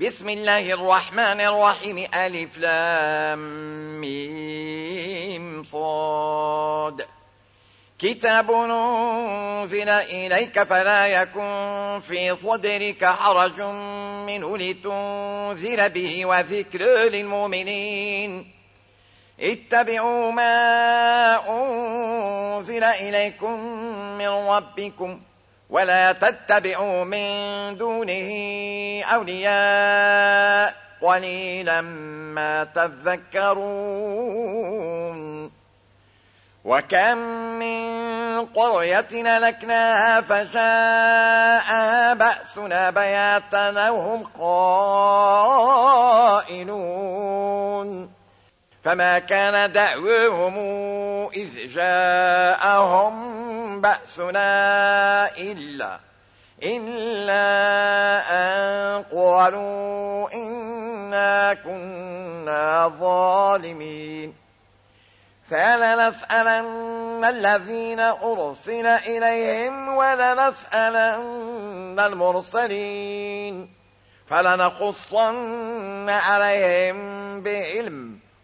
بسم الله الرحمن الرحيم. ألف لام ميم صاد. كتاب ننزل إليك فلا يكن في صدرك حرج منه لتنذر به وذكر للمؤمنين. اتبعوا ما أنزل إليكم من ربكم. ولا تتبعوا من دونه أولياء قليلا ما تذكرون. وكم من قرية لكناها فجاء بأسنا بياتا وهم قائلون. فما كان دعوهم إذ جاءهم بأسنا إلا إلا أن قالوا إنا كنا ظالمين. فلنسألن الذين أرسل إليهم ولنسألن المرسلين. فلنقصن عليهم بعلم.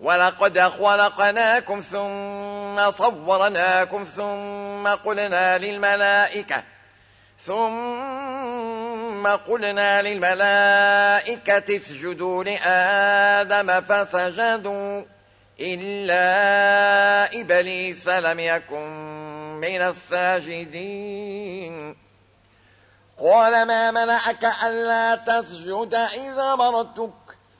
ولقد خلقناكم ثم صورناكم ثم قلنا للملائكة ثم قلنا للملائكة اسجدوا لآدم فسجدوا إلا إبليس لم يكن من الساجدين. قال ما منعك ألا تسجد إذا مرتك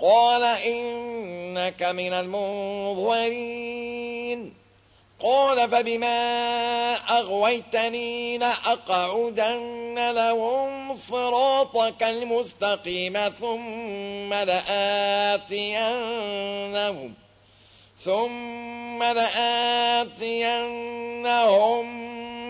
قال إنك من المنظرين. قال فبما أغويتني لأقعدن لهم صراطك المستقيم ثم لآتينهم ثم لآتينهم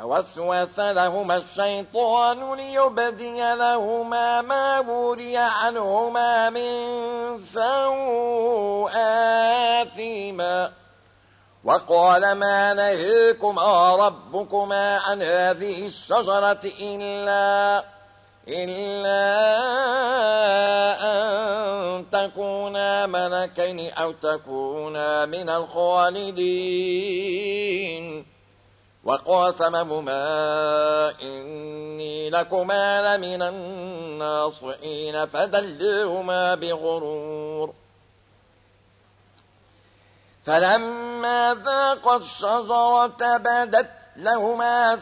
فوسوس لهما الشيطان ليبدي لهما ما بوري عنهما من سوآتهما وقال ما نهيكما ربكما عن هذه الشجرة إلا إلا أن تكونا ملكين أو تكونا من الخالدين. وقاسمهما إني لكما لمن الناصحين فدلهما بغرور. فلما ذاق الشجرة بدت لهما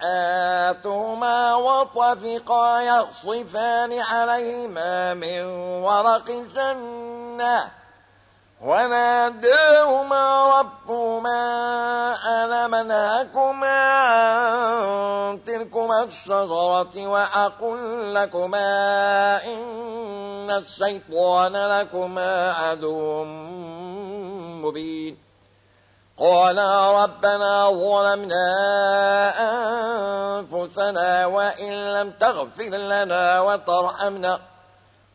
سوآتهما وطفقا يخصفان عليهما من ورق الجنة. وناداهما ربهما ألم منهكما عن تلكما الشجرة وأقل لكما إن الشيطان لكما عدو مبين. قالا ربنا ظلمنا أنفسنا وإن لم تغفر لنا وترحمنا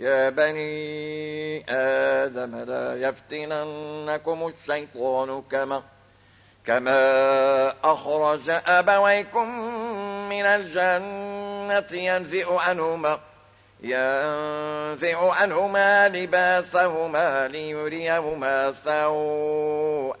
يا بني آدم لا يفتننكم الشيطان كما كما أخرج أبويكم من الجنة ينزئ عنهما ينزع عنهما لباسهما ليريهما سوآتهما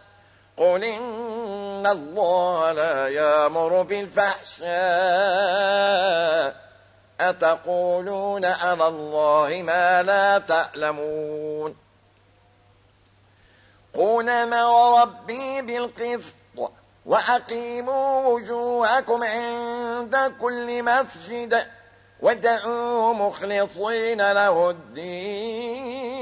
قل إن الله لا يامر بالفحشاء أتقولون على الله ما لا تعلمون قل مر ربي بالقسط وأقيموا وجوهكم عند كل مسجد ودعوا مخلصين له الدين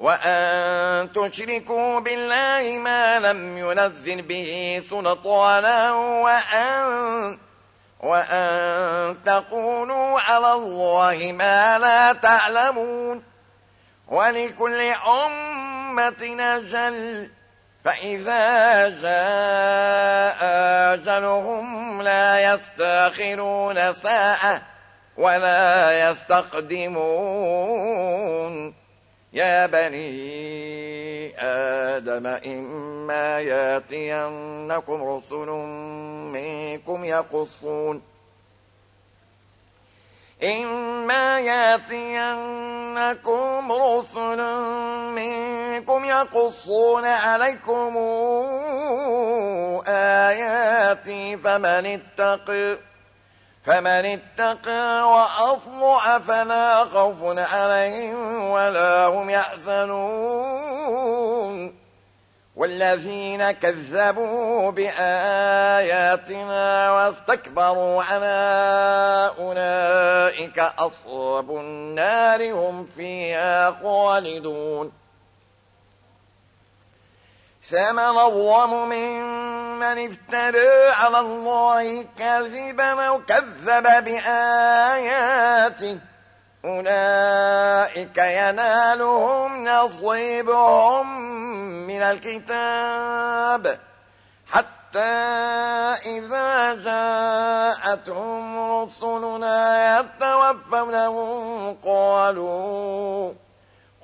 وأن تشركوا بالله ما لم ينزل به سلطانا وأن وأن تقولوا على الله ما لا تعلمون. ولكل أمة أجل فإذا جاء أجلهم لا يستأخرون ساعة ولا يستقدمون. يا بني آدم إما ياتينكم رسل منكم يقصون إما ياتينكم رسل منكم يقصون عليكم آياتي فمن اتقى فمن اتقى وأصلع فلا خوف عليهم ولا هم يحزنون. والذين كذبوا بآياتنا واستكبروا عنها أولئك أصحاب النار هم فيها خالدون. فمن الظلم ممن افترى على الله كذبا وكذب بآياته أولئك ينالهم نصيبهم من الكتاب حتى إذا جاءتهم رسلنا يتوفونهم قالوا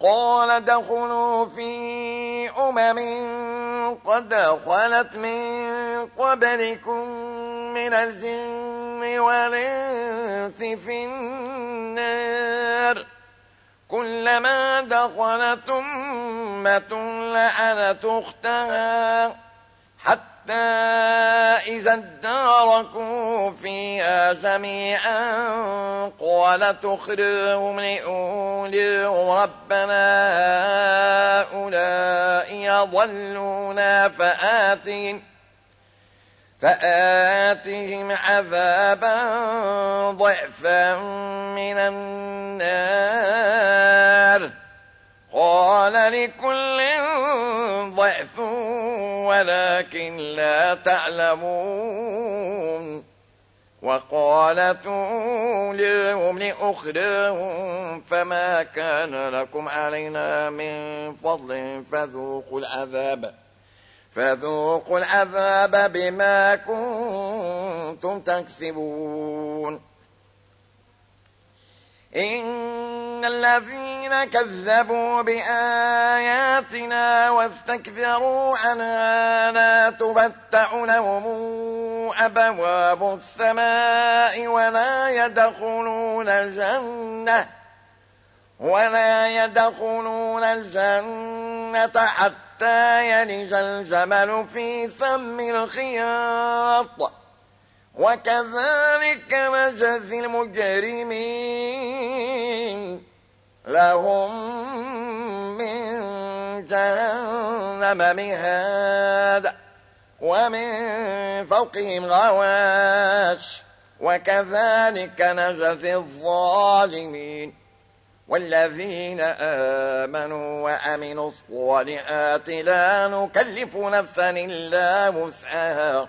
قال دخلوا في أمم قد خلت من قبلكم من الجن والإنس في النار. كلما دخلت أمة لعنت أختها. حتى إذا اداركوا فيها جميعا قال تخرهم لأوليهم ربنا هؤلاء يضلونا فآتهم فآتهم عذابا ضعفا من النار قال لكل ضعف ولكن لا تعلمون. وقالت لهم لأخرهم فما كان لكم علينا من فضل فذوقوا العذاب فذوقوا العذاب بما كنتم تكسبون. إن الذين كذبوا بآياتنا واستكبروا عنها لا تفتح لهم أبواب السماء ولا يدخلون الجنة ولا يدخلون الجنة حتى يلج الجمل في سم الخياط. وكذلك نجزي المجرمين. لهم من جهنم مهاد ومن فوقهم غواش. وكذلك نجزي الظالمين. والذين آمنوا وأمنوا الصالحات لا نكلف نفسا إلا وسعها.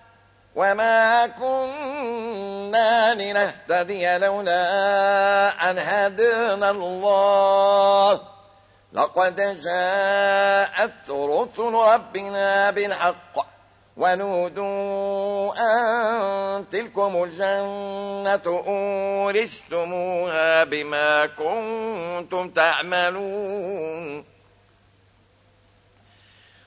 وما كنا لنهتدي لولا أن هدنا الله لقد جاءت رسل ربنا بالحق ونودوا أن تلكم الجنة أورثتموها بما كنتم تعملون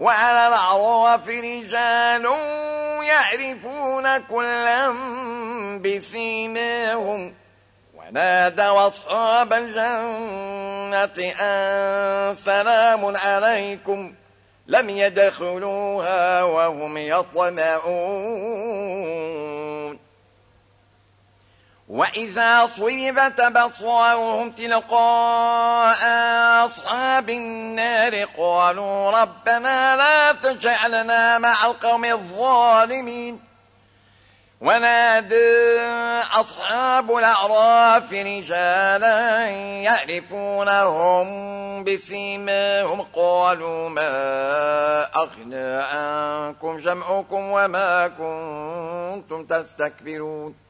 وعلى الأعراف رجال يعرفون كلا بسيماهم. ونادوا أصحاب الجنة أن سلام عليكم. لم يدخلوها وهم يطمعون. وإذا صربت بصارهم تلقاء أصحاب النار قالوا ربنا لا تجعلنا مع القوم الظالمين ونادى أصحاب الأعراف رجالا يعرفونهم بسيماهم قالوا ما أغنى عنكم جمعكم وما كنتم تستكبرون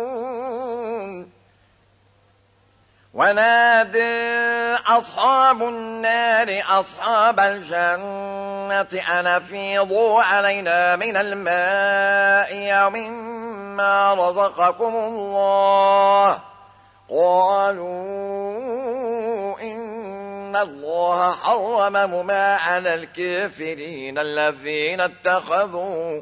ونادى أصحاب النار أصحاب الجنة أن أفيضوا علينا من الماء ومما رزقكم الله؟ قالوا إن الله حرمهما على الكافرين الذين اتخذوا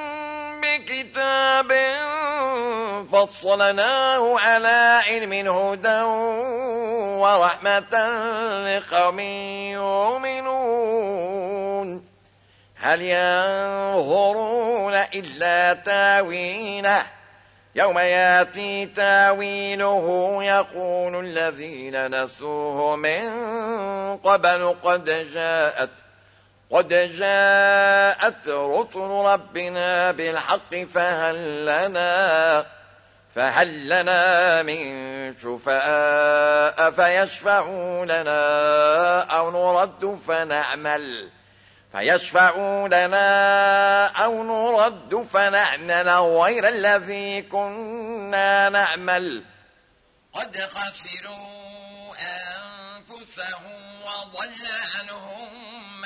بكتاب فصلناه على علم هدى ورحمة لقوم يؤمنون. هل ينظرون إلا تاويله؟ يوم ياتي تاويله يقول الذين نسوه من قبل قد جاءت قد جاءت رسل ربنا بالحق فهل لنا فهل لنا من شفاء فيشفعوا لنا أو نرد فنعمل فيشفعوا لنا أو نرد فنعمل غير الذي كنا نعمل قد خسروا أنفسهم وضل عنهم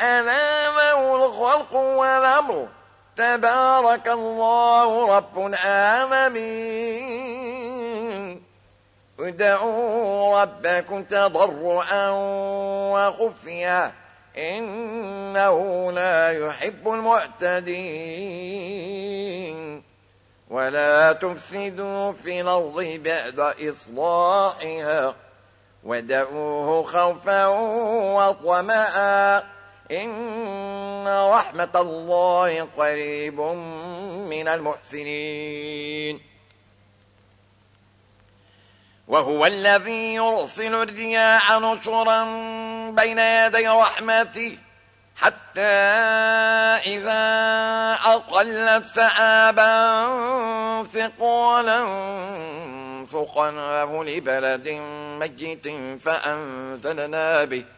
ألا له الخلق والأمر. تبارك الله رب العالمين. ادعوا ربكم تضرعا وخفيا. إنه لا يحب المعتدين. ولا تفسدوا في الأرض بعد إصلاحها. ودعوه خوفا وطمعا. إن رحمة الله قريب من المحسنين. وهو الذي يرسل الرياح نشرا بين يدي رحمته حتى إذا أقلت سحابا ثقالا سقناه لبلد ميت فأنزلنا به.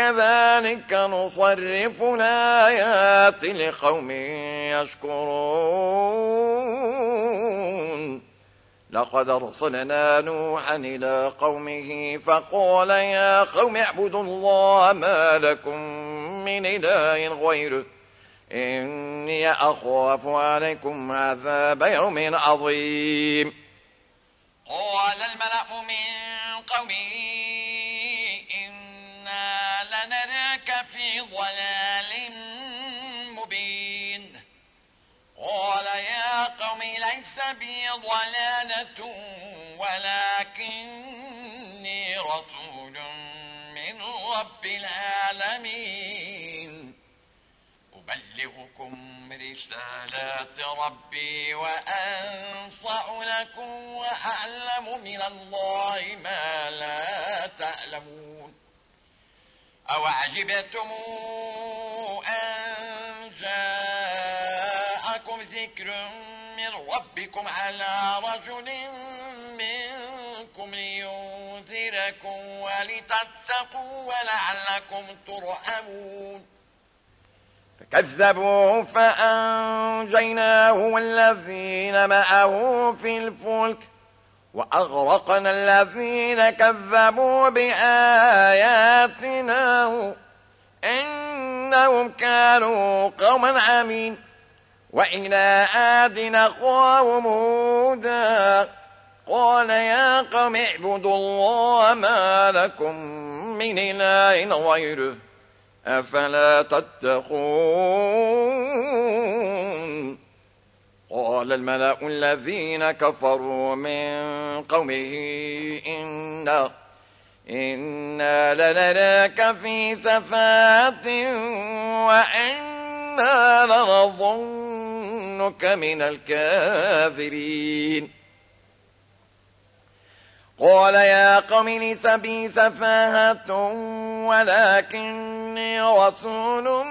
كذلك نصرف الآيات لقوم يشكرون. لقد أرسلنا نوحا إلى قومه فقال يا قوم اعبدوا الله ما لكم من إله غيره. إني أخاف عليكم عذاب يوم عظيم. قال الملأ من قومه إنا لنراك في ضلال مبين. قال يا قوم ليس بي ضلالة ولكني رسول من رب العالمين. أبلغكم رسالات ربي وأنصع لكم وأعلم من الله ما لا تعلمون. أو عجبتم أن جاءكم ذكر من ربكم على رجل منكم لينذركم ولتتقوا ولعلكم ترحمون فكذبوه فأنجيناه والذين معه في الفلك وأغرقنا الذين كذبوا بآياتنا إنهم كانوا قوما عمين وإلى آد قوم هودا قال يا قوم اعبدوا الله ما لكم من إله غيره أفلا تتقون قال الملأ الذين كفروا من قومه إنا, إنا لنراك في سفات وإنا لنظنك من الكافرين. قال يا قوم ليس بي سفاهة ولكني رسول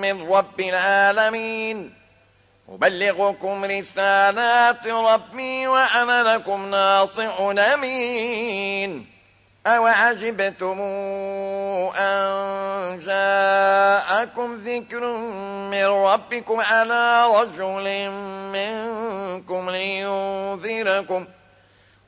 من رب العالمين. أبلغكم رسالات ربي وأنا لكم ناصح أمين. أوعجبتم أن جاءكم ذكر من ربكم على رجل منكم لينذركم ۖ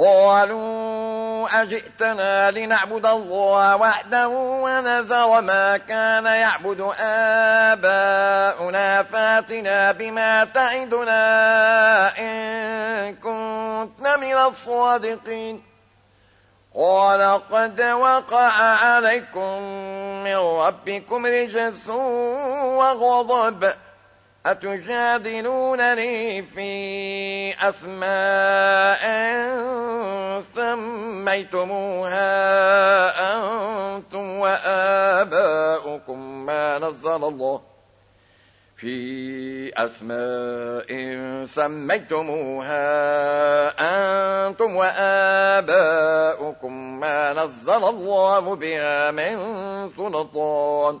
قالوا أجئتنا لنعبد الله وحده ونذر ما كان يعبد آباؤنا فاتنا بما تعدنا إن كنت من الصادقين. قال قد وقع عليكم من ربكم رجس وغضب. أتجادلونني في أسماء سميتموها أنتم وآباؤكم ما نزل الله في أسماء سميتموها أنتم وآباؤكم ما نزل الله بها من سلطان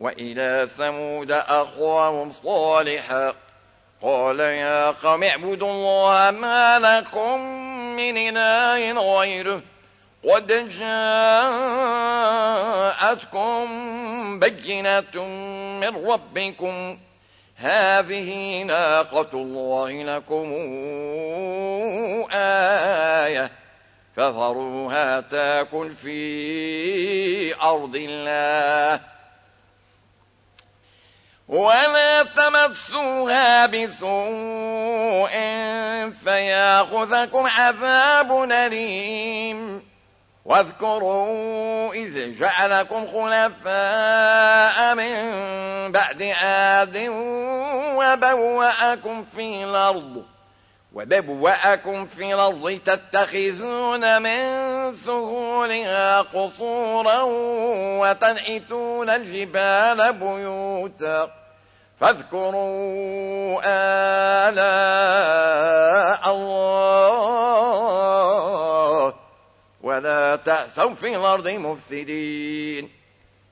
وإلى ثمود أخواهم صالحا. قال يا قوم اعبدوا الله ما لكم من إله غيره. قد جاءتكم بينة من ربكم. هذه ناقة الله لكم آية. فذروها تاكل في أرض الله. ولا تمسوها بسوء فياخذكم عذاب أليم واذكروا إذ جعلكم خلفاء من بعد عاد وبوأكم في الأرض وبوأكم في الأرض تتخذون من سهولها قصورا وتنحتون الجبال بيوتا فاذكروا آلاء الله ولا تأسوا في الأرض مفسدين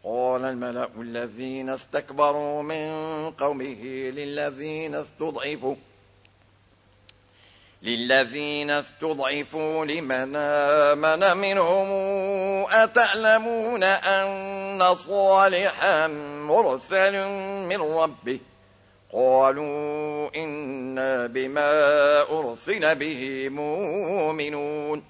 قال الملأ الذين استكبروا من قومه للذين استضعفوا للذين استضعفوا لمن آمن منهم أتعلمون أن صالحا مرسل من ربه قالوا إنا بما أرسل به مؤمنون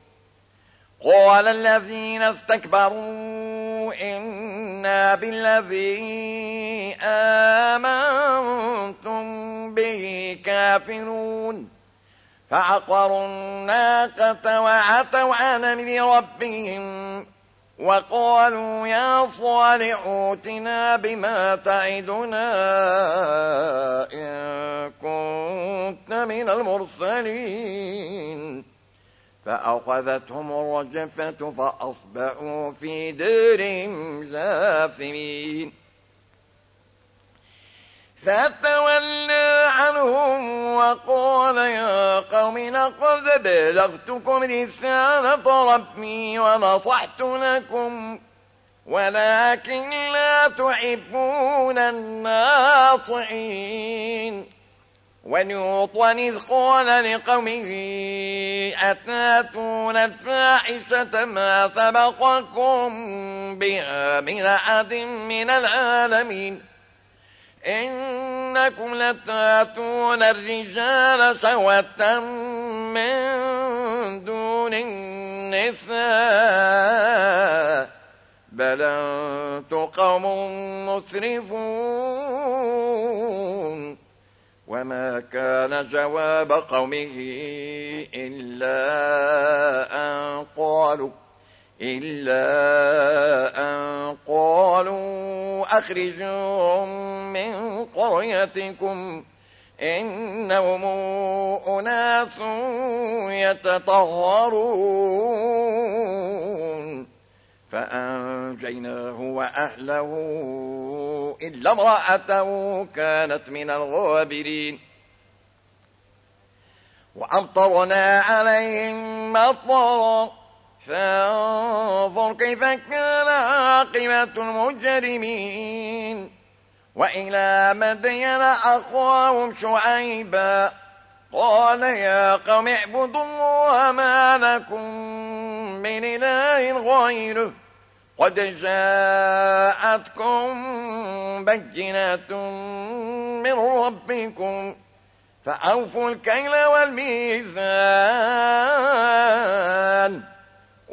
قال الذين استكبروا إنا بالذي آمنتم به كافرون فعقروا الناقة وعتوا عن أمر ربهم وقالوا يا صالح اوتنا بما تعدنا إن كنت من المرسلين. فأخذتهم الرجفة فأصبحوا في ديرهم جاثمين فتولى وقال يا قوم لقد بلغتكم رسالة ربي ونصحت لكم ولكن لا تحبون الناصحين ولوطا إذ قال لقومه أتاتون الفاحشة ما سبقكم بها من أحد من العالمين؟ إنكم لتأتون الرجال سوة من دون النساء بل أنتم قوم مسرفون وما كان جواب قومه إلا أن قالوا إلا أن قالوا أخرجهم من قريتكم إنهم أناس يتطهرون. فأنجيناه وأهله إلا امرأته كانت من الغابرين. وأمطرنا عليهم مطرا فانظر كيف كان عاقبة المجرمين. وإلى مدين أخواهم شعيبا. قال يا قوم اعبدوا الله ما لكم من إله غيره. قد جاءتكم بينة من ربكم. فأوفوا الكيل والميزان.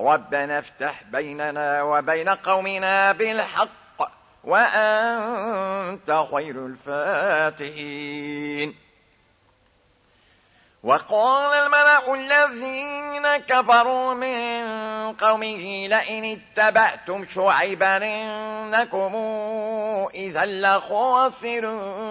ربنا افتح بيننا وبين قومنا بالحق وأنت خير الفاتحين. وقال الملأ الذين كفروا من قومه لئن اتبعتم شعيبا إنكم إذا لخاسرون.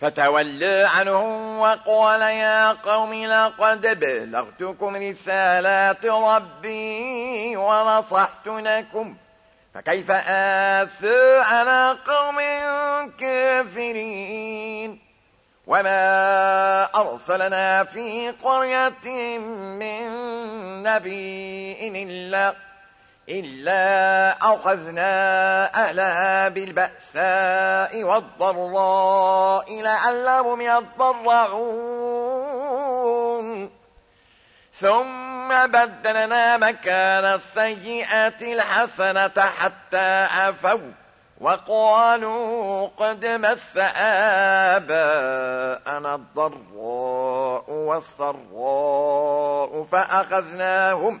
فتولى عنهم وقال يا قوم لقد بلغتكم رسالات ربي ونصحت لكم فكيف آسى على قوم كافرين وما أرسلنا في قرية من نبي إلا إلا أخذنا أهلها بالبأساء والضراء لعلهم يضرعون ثم بدلنا مكان السيئات الحسنة حتى عفوا وقالوا قد مس آباءنا الضراء والسراء فأخذناهم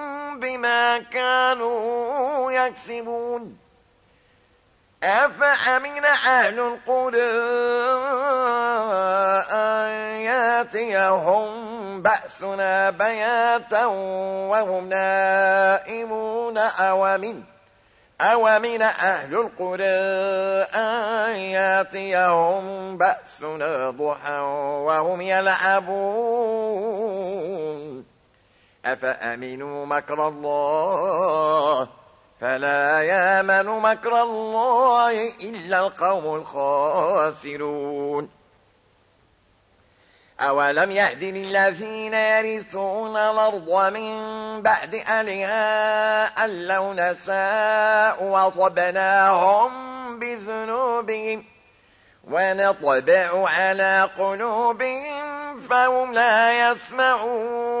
بما كانوا يكسبون. أفأمن أهل القرى أن يأتيهم بأسنا بياتا وهم نائمون؟ أومن أومن أهل القرى أن يأتيهم بأسنا ضحى وهم يلعبون؟ أفأمنوا مكر الله؟ فلا يامن مكر الله إلا القوم الخاسرون. أولم يهد للذين يرثون الأرض من بعد أهلها أن لو نشاء وصبناهم بذنوبهم ونطبع على قلوبهم فهم لا يسمعون.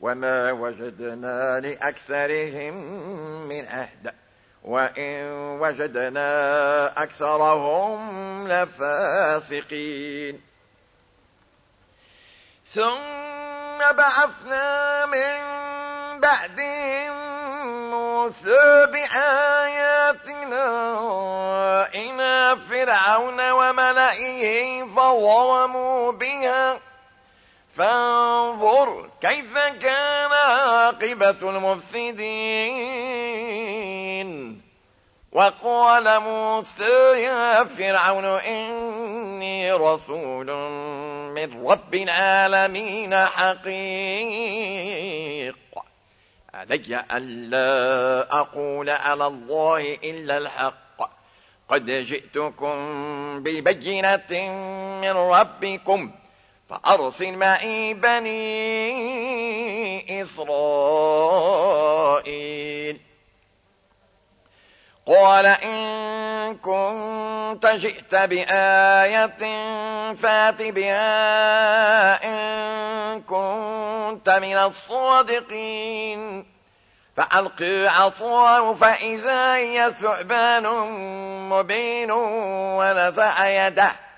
وما وجدنا لأكثرهم من أهدأ وإن وجدنا أكثرهم لفاسقين. ثم بعثنا من بعدهم موسى بآياتنا إلى فرعون وملئه فظلموا بها. فانظر كيف كان عاقبة المفسدين. وقال موسى يا فرعون إني رسول من رب العالمين حقيق. علي ألا أقول على الله إلا الحق. قد جئتكم ببينة من ربكم فأرسل معي بني إسرائيل. قال إن كنت جئت بآية فات بها إن كنت من الصادقين. فألقي عصاه فإذا هي ثعبان مبين ونزع يده.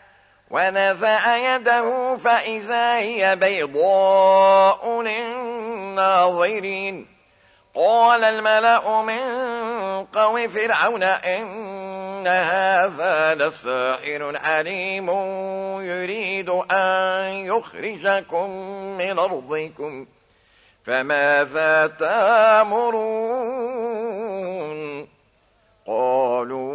ونزع يده فإذا هي بيضاء للناظرين. قال الملأ من قوم فرعون إن هذا لساحر عليم يريد أن يخرجكم من أرضكم. فماذا تامرون؟ قالوا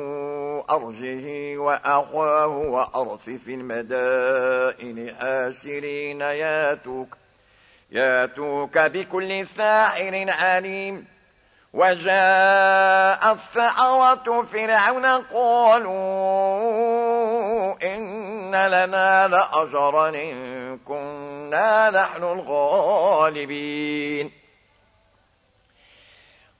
أرجه وأخاه وأرث في المدائن آشرين. ياتوك ياتوك بكل ساحر عليم. وجاء الثعرة فرعون قالوا إن لنا لأجرا إن كنا نحن الغالبين.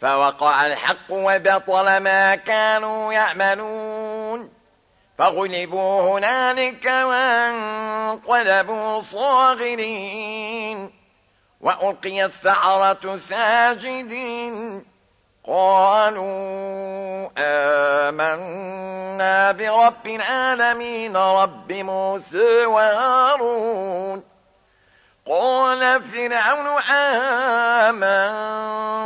فوقع الحق وبطل ما كانوا يعملون. فغلبوا هنالك وانقلبوا صاغرين. وألقي الثعرة ساجدين. قالوا آمنا برب العالمين رب موسى وهارون. قال فرعون به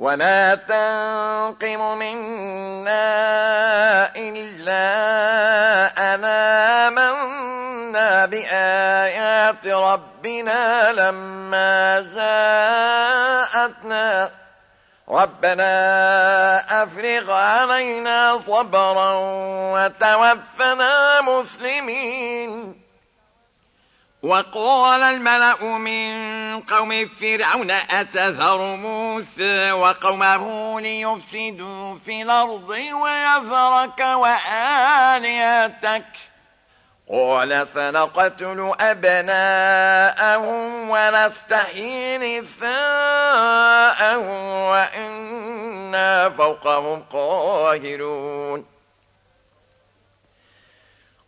وما تنقم منا إلا أنا منا بآيات ربنا لما جاءتنا ربنا أفرغ علينا صبرا وتوفنا مسلمين وقال الملأ من قوم فرعون أتذر موسى وقومه ليفسدوا في الأرض ويذرك وآليتك قال سنقتل أبناءهم ونستحيي نساءهم وإنا فوقهم قاهرون.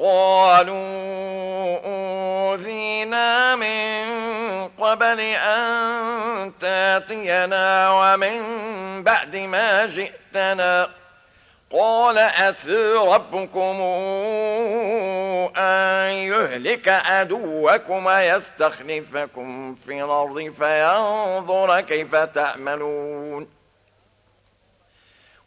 قالوا أوذينا من قبل أن تاتينا ومن بعد ما جئتنا. قال أتي ربكم أن يهلك عدوكم ويستخلفكم في الأرض فينظر كيف تعملون.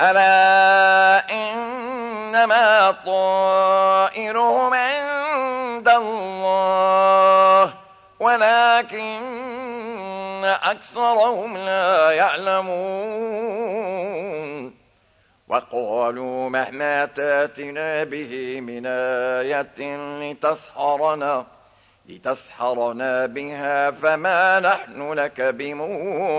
ألا إنما طائرهم عند الله ولكن أكثرهم لا يعلمون وقالوا مهما تاتنا به من آية لتسحرنا لتسحرنا بها فما نحن لك بمؤمنين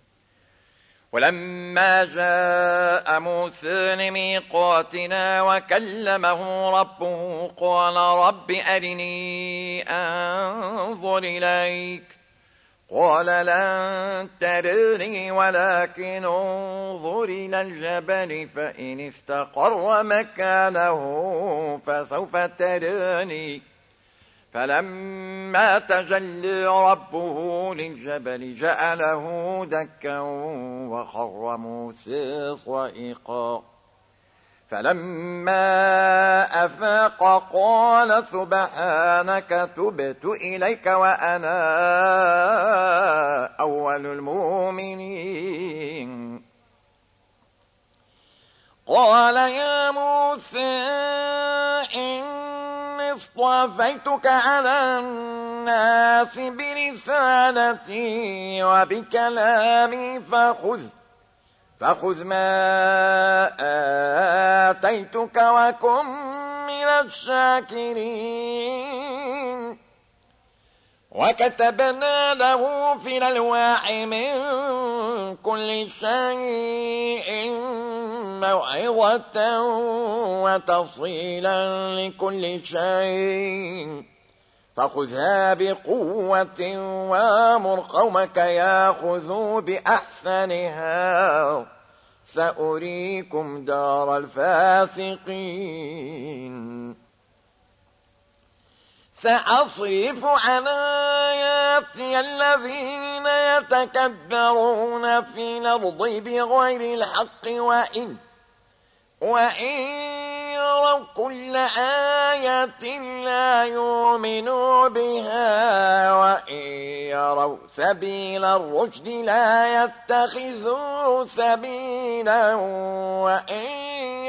ولما جاء موسى لميقاتنا وكلمه ربه قال رب أرني أنظر إليك. قال لن ترني ولكن انظر إلى الجبل فإن استقر مكانه فسوف ترني. فلما تجلي ربه للجبل جعله دكا وخر موسى صائقا فلما أفاق قال سبحانك تبت إليك وأنا أول المؤمنين. قال يا موسى إني اصطفيتك على الناس برسالتي وبكلامي فخذ فخذ ما آتيتك وكن من الشاكرين. وكتبنا له في الألواح من كل شيء موعظة وتفصيلا لكل شيء. فخذها بقوة وامر قومك ياخذوا بأحسنها. سأريكم دار الفاسقين. سأصرف عن آياتي الذين يتكبرون في الأرض بغير الحق وإن وإن يروا كل آية لا يؤمنوا بها وإن يروا سبيل الرشد لا يتخذوا سبيلا وإن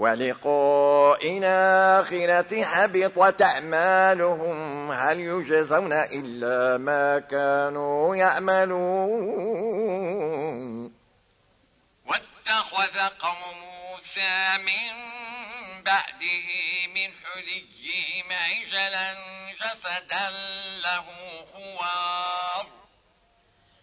ولقاء الآخرة حبطت أعمالهم هل يجزون إلا ما كانوا يعملون؟ واتخذ قوم موسى من بعده من حليهم عجلا جسدا له خوار.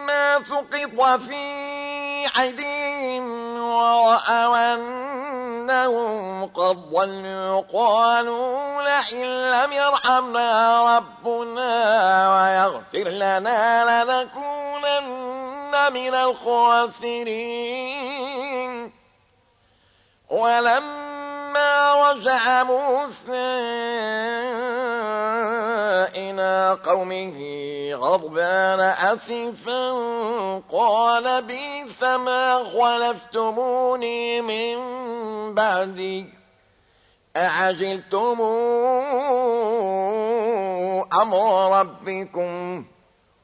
ولما سقط في أيديهم ورأوا أنهم قد ضلوا قالوا لئن لم يرحمنا ربنا ويغفر لنا لنكونن من الخاسرين. ولما رجع موسى إلى قومه غضبان أسفا قال بيس ما خلفتموني من بعدي أعجلتم أمر ربكم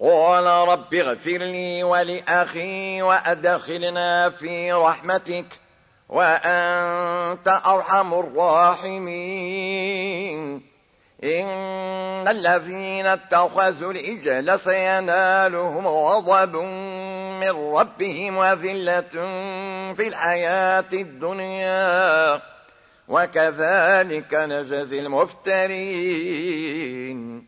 قال رب اغفر لي ولأخي وأدخلنا في رحمتك وأنت أرحم الراحمين. إن الذين اتخذوا الإجل سينالهم غضب من ربهم وذلة في الحياة الدنيا. وكذلك نجزي المفترين.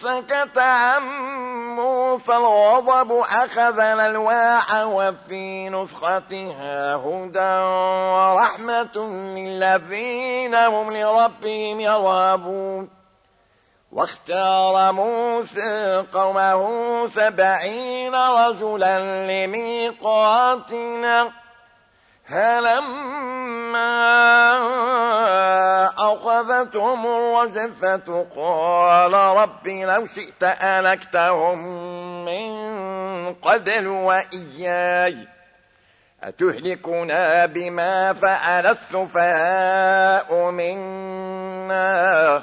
سكت عن موسى الغضب أخذ الألواح وفي نسختها هدى ورحمة للذين هم لربهم يرهبون. واختار موسى قومه سبعين رجلا لميقاتنا. فلما أخذتهم الرجفة قال رب لو شئت ألكتهم من قبل وإياي أتهلكنا بما فعل السفهاء منا؟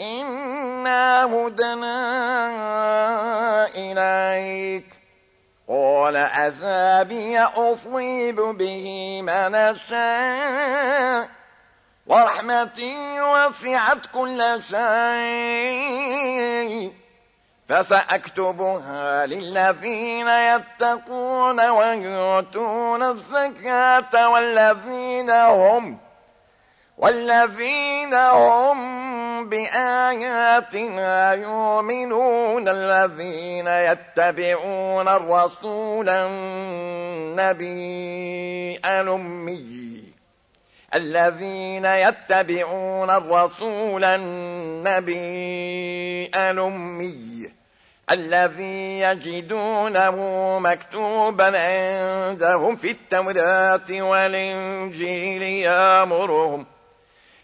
إنا هدنا إليك. قال أذابي أصيب به من شاء ورحمتي وسعت كل شيء. فسأكتبها للذين يتقون ويؤتون الزكاة والذين هم والذين هم بآياتنا يؤمنون الذين يتبعون الرسول النبي الأمي الذين يتبعون الرسول النبي الأمي الذي يجدونه مكتوبا عندهم في التوراة والإنجيل يامرهم.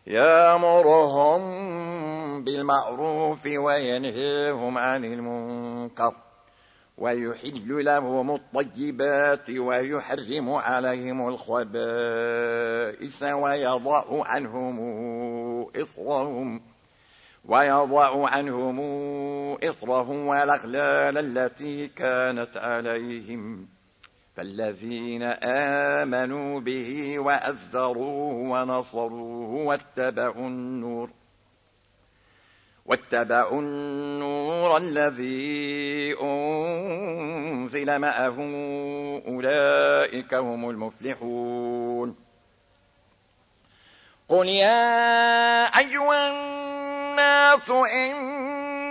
يامرهم بالمعروف وينهيهم عن المنكر ويحل لهم الطيبات ويحرم عليهم الخبائث ويضع عنهم إصرهم ويضع عنهم إصرهم والأغلال التي كانت عليهم. فالذين آمنوا به وأذروه ونصروه واتبعوا النور واتبعوا النور الذي أنزل معه أولئك هم المفلحون قل يا أيها الناس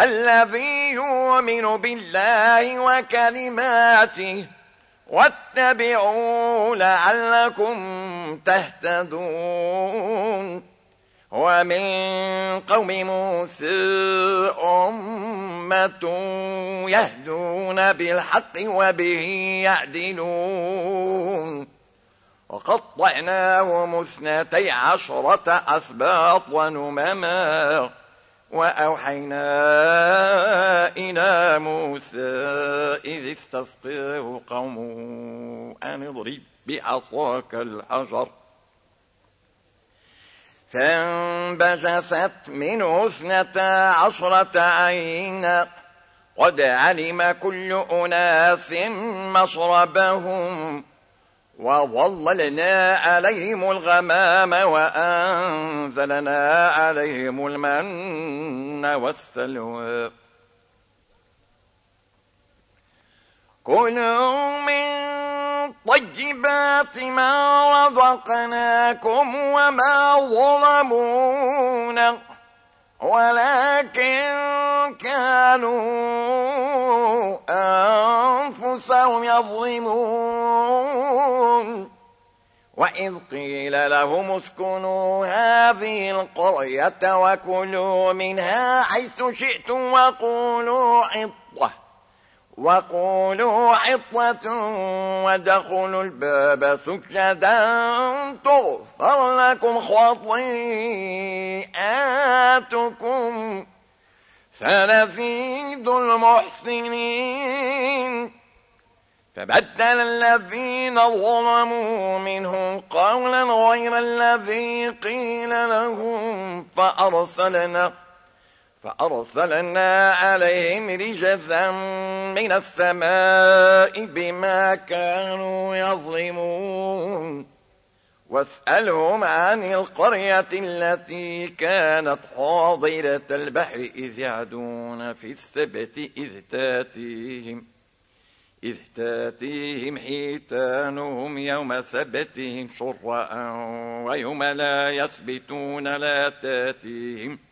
الذي يؤمن بالله وكلماته واتبعوا لعلكم تهتدون. ومن قوم موسى أمة يهدون بالحق وبه يعدلون. وقطعناهم اثنتي عشرة أسباط ونمما. وأوحينا إلى موسى إذ استسقيه قومه أن اضرب بعصاك الحجر. فانبجست منه اثنتا عشرة عينا. قد علم كل أناس مشربهم. وظللنا عليهم الغمام وأنزلنا عليهم المن والسلوى. كلوا من طيبات ما رزقناكم وما ظلمونا ولكن كانوا أنفسهم يظلمون. وإذ قيل لهم اسكنوا هذه القرية وكلوا منها حيث شئتم وقولوا عطة. وقولوا عطة ودخلوا الباب سجدا. تغفر لكم خطيئاتكم. سنزيد المحسنين. فبدل الذين ظلموا منهم قولا غير الذي قيل لهم. فأرسلنا فأرسلنا عليهم رجزا من السماء بما كانوا يظلمون. واسألهم عن القرية التي كانت حاضرة البحر إذ يعدون في السبت إذ تاتيهم إذ تاتيهم حيتانهم يوم سبتهم شرعا ويوم لا يثبتون لا تاتيهم ۖ.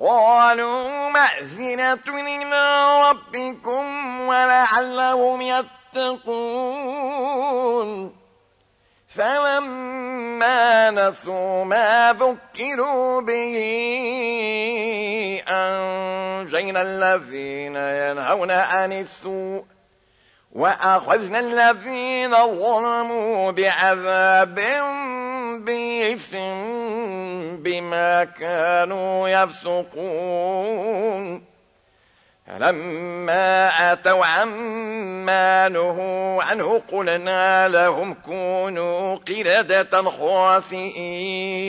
قالوا معزنة إلى ربكم ولعلهم يتقون. فلما نسوا ما ذكروا به أنجينا الذين ينهون عن السوء وأخذنا الذين ظلموا بعذاب بئس بما كانوا يفسقون. فلما أتوا عما نهوا عنه قلنا لهم كونوا قردة خاسئين.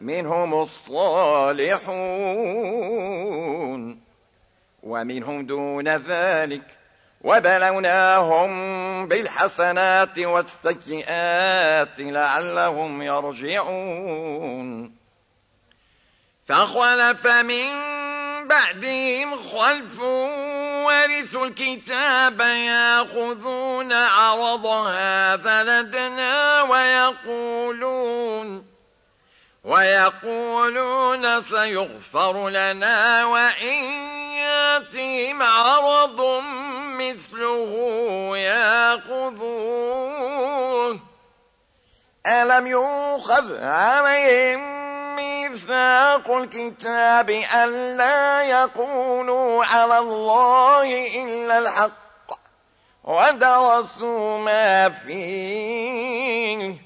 منهم الصالحون ومنهم دون ذلك وبلوناهم بالحسنات والسيئات لعلهم يرجعون. فخلف من بعدهم خلف ورثوا الكتاب ياخذون عرض هذا لدنا ويقولون ويقولون سيغفر لنا وإن ياتهم عرض مثله يأخذوه. ألم يوخذ عليهم ميثاق الكتاب ألا يقولوا على الله إلا الحق ودرسوا ما فيه؟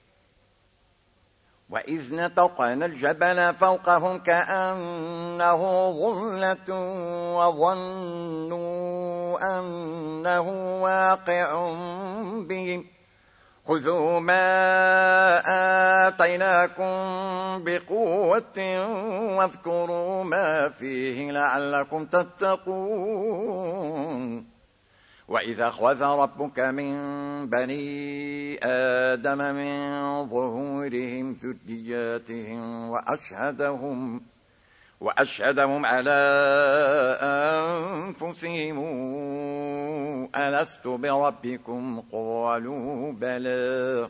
وإذ نتقنا الجبل فوقهم كأنه ظلة وظنوا أنه واقع بهم خذوا ما آتيناكم بقوة واذكروا ما فيه لعلكم تتقون وإذا أخذ ربك من بني آدم من ظهورهم ذرياتهم وأشهدهم وأشهدهم على أنفسهم. ألست بربكم؟ قالوا بلى.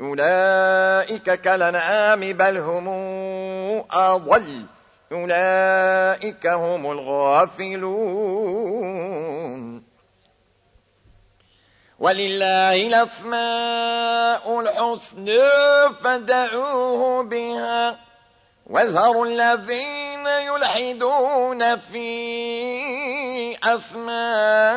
أولئك كالأنعام بل هم أضل. أولئك هم الغافلون. ولله الأسماء الحسن فدعوه بها. وذروا الذين يلحدون في أسمائه.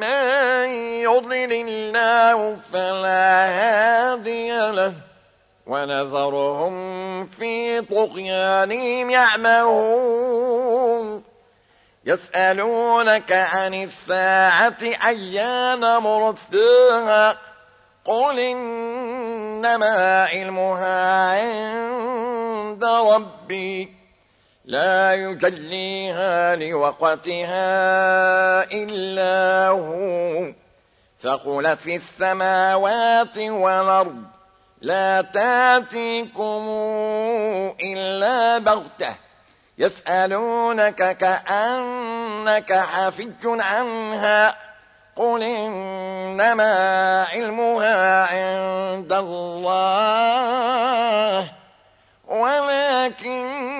من يضلل الله فلا هادي له ونذرهم في طغيانهم يعمهون يسألونك عن الساعة أيان مرساها قل إنما علمها عند ربي لا يجليها لوقتها إلا هو. ثقلت في السماوات والأرض. لا تأتيكم إلا بغتة. يسألونك كأنك حفج عنها. قل إنما علمها عند الله. ولكن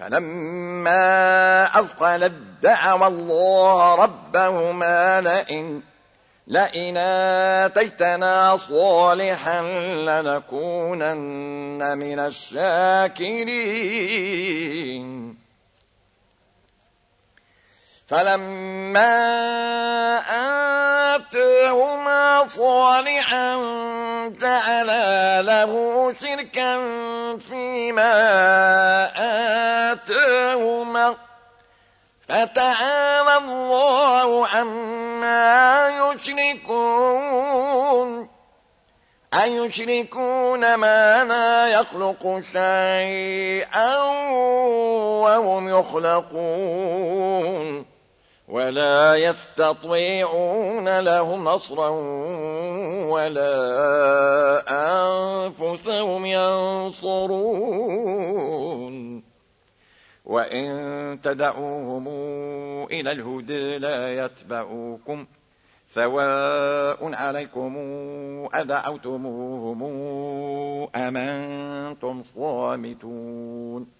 فلما أثقلت دعوا الله ربهما لئن لئن آتيتنا صالحا لنكونن من الشاكرين. فلما آتاهما صالحا جعلا له شركا فيما آتاهما فتعالى الله عما يشركون أيشركون ما لا يخلق شيئا وهم يخلقون ولا يستطيعون لهم نصرا ولا أنفسهم ينصرون. وإن تدعوهم إلى الهدى لا يتبعوكم. سواء عليكم أدعوتموهم أم أنتم صامتون.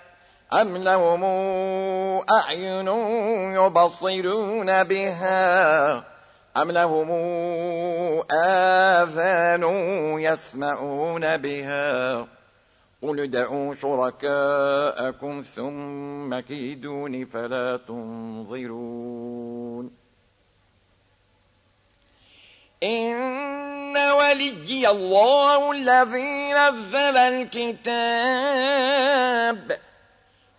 أم لهم أعين يبصرون بها أم لهم آذان يسمعون بها قل ادعوا شركاءكم ثم كيدون فلا تنظرون إن وليي الله الذي نزل الكتاب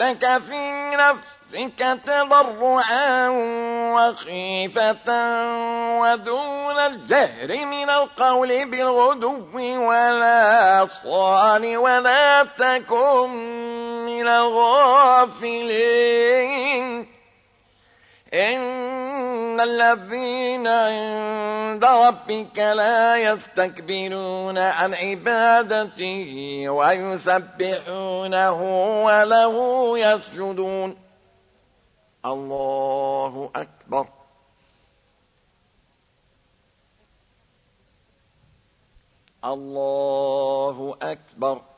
ربك في نفسك تضرعا وخيفة ودون الجهر من القول بالغدو ولا صال ولا تكن من الغافلين. إن الذين عند ربك لا يستكبرون عن عبادته ويسبحونه وله يسجدون. الله أكبر. الله أكبر.